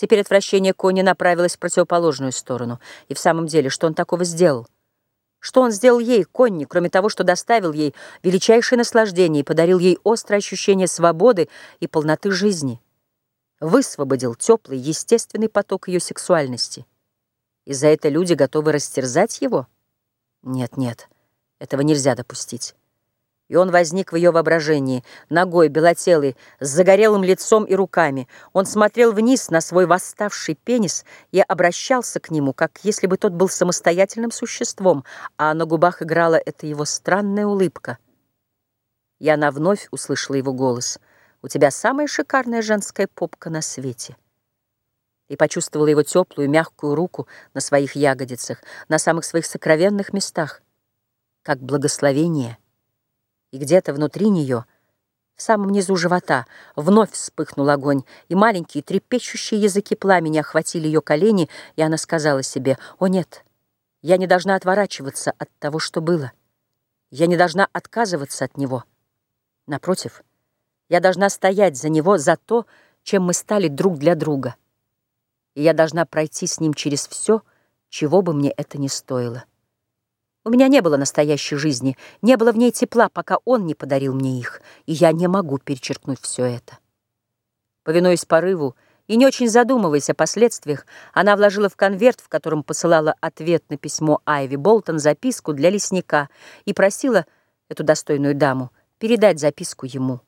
Теперь отвращение Кони направилось в противоположную сторону. И в самом деле, что он такого сделал? Что он сделал ей, Конни, кроме того, что доставил ей величайшее наслаждение и подарил ей острое ощущение свободы и полноты жизни? Высвободил теплый, естественный поток ее сексуальности. И за это люди готовы растерзать его? Нет, нет, этого нельзя допустить и он возник в ее воображении, ногой, белотелый, с загорелым лицом и руками. Он смотрел вниз на свой восставший пенис и обращался к нему, как если бы тот был самостоятельным существом, а на губах играла эта его странная улыбка. И она вновь услышала его голос. «У тебя самая шикарная женская попка на свете» и почувствовала его теплую, мягкую руку на своих ягодицах, на самых своих сокровенных местах, как благословение — и где-то внутри нее, в самом низу живота, вновь вспыхнул огонь, и маленькие трепещущие языки пламени охватили ее колени, и она сказала себе, «О нет, я не должна отворачиваться от того, что было. Я не должна отказываться от него. Напротив, я должна стоять за него, за то, чем мы стали друг для друга. И я должна пройти с ним через все, чего бы мне это ни стоило. У меня не было настоящей жизни, не было в ней тепла, пока он не подарил мне их, и я не могу перечеркнуть все это. Повинуясь порыву и не очень задумываясь о последствиях, она вложила в конверт, в котором посылала ответ на письмо Айви Болтон, записку для лесника и просила эту достойную даму передать записку ему.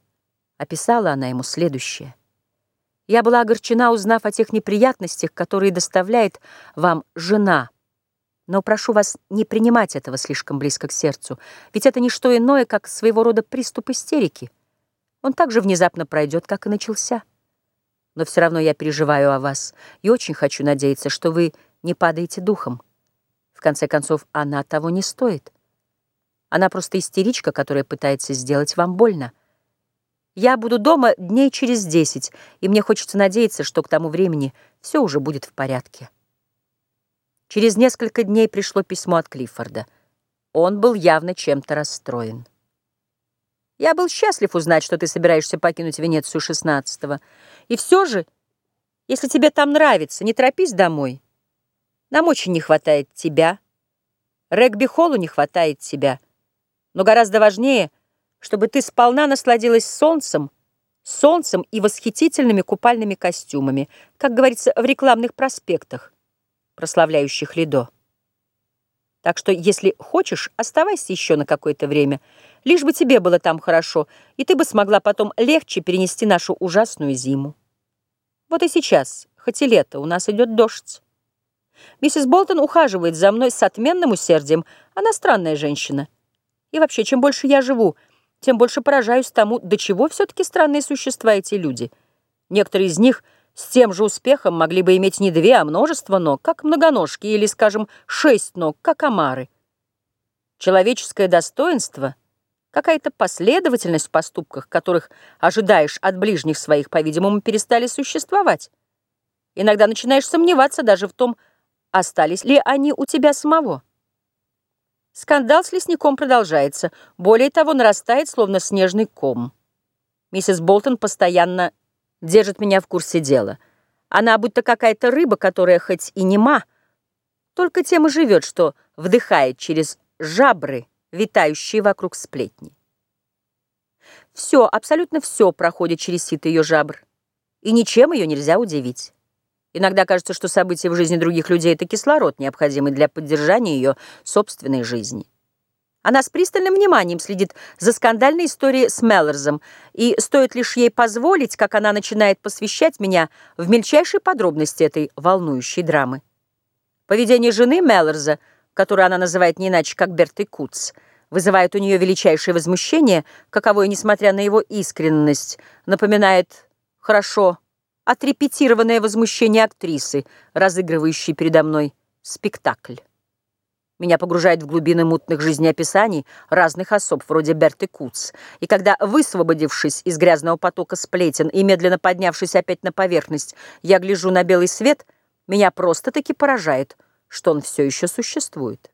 Описала она ему следующее. «Я была огорчена, узнав о тех неприятностях, которые доставляет вам жена» Но прошу вас не принимать этого слишком близко к сердцу, ведь это не что иное, как своего рода приступ истерики. Он так же внезапно пройдет, как и начался. Но все равно я переживаю о вас и очень хочу надеяться, что вы не падаете духом. В конце концов, она того не стоит. Она просто истеричка, которая пытается сделать вам больно. Я буду дома дней через десять, и мне хочется надеяться, что к тому времени все уже будет в порядке. Через несколько дней пришло письмо от Клиффорда. Он был явно чем-то расстроен. «Я был счастлив узнать, что ты собираешься покинуть Венецию 16-го. И все же, если тебе там нравится, не торопись домой. Нам очень не хватает тебя. Регби-холлу не хватает тебя. Но гораздо важнее, чтобы ты сполна насладилась солнцем, солнцем и восхитительными купальными костюмами, как говорится в рекламных проспектах прославляющих Лидо. Так что, если хочешь, оставайся еще на какое-то время, лишь бы тебе было там хорошо, и ты бы смогла потом легче перенести нашу ужасную зиму. Вот и сейчас, хоть и лето, у нас идет дождь. Миссис Болтон ухаживает за мной с отменным усердием. Она странная женщина. И вообще, чем больше я живу, тем больше поражаюсь тому, до чего все-таки странные существа эти люди. Некоторые из них — с тем же успехом могли бы иметь не две, а множество ног, как многоножки, или, скажем, шесть ног, как омары. Человеческое достоинство, какая-то последовательность в поступках, которых ожидаешь от ближних своих, по-видимому, перестали существовать. Иногда начинаешь сомневаться даже в том, остались ли они у тебя самого. Скандал с лесником продолжается, более того, нарастает, словно снежный ком. Миссис Болтон постоянно держит меня в курсе дела. Она будто какая-то рыба, которая хоть и нема, только тем и живет, что вдыхает через жабры, витающие вокруг сплетни. Все, абсолютно все проходит через сито ее жабр, и ничем ее нельзя удивить. Иногда кажется, что события в жизни других людей — это кислород, необходимый для поддержания ее собственной жизни. Она с пристальным вниманием следит за скандальной историей с Меллорзом, и стоит лишь ей позволить, как она начинает посвящать меня в мельчайшие подробности этой волнующей драмы. Поведение жены Меллорза, которую она называет не иначе, как Берты Куц, вызывает у нее величайшее возмущение, каковое, несмотря на его искренность, напоминает хорошо отрепетированное возмущение актрисы, разыгрывающей передо мной спектакль. Меня погружает в глубины мутных жизнеописаний разных особ, вроде Берты Куц. И когда, высвободившись из грязного потока сплетен и медленно поднявшись опять на поверхность, я гляжу на белый свет, меня просто-таки поражает, что он все еще существует.